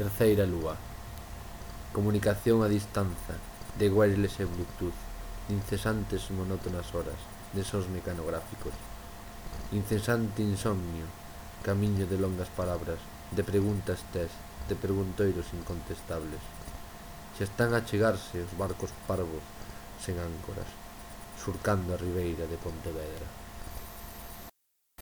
Terceira lúa. Comunicación a distanza De wireless e bluetooth De incesantes monótonas horas De sons mecanográficos. Incesante insomnio Camiño de longas palabras De preguntas test De preguntoiros incontestables. Xa están a chegarse os barcos parvos Sen áncoras Surcando a ribeira de Pontevedra.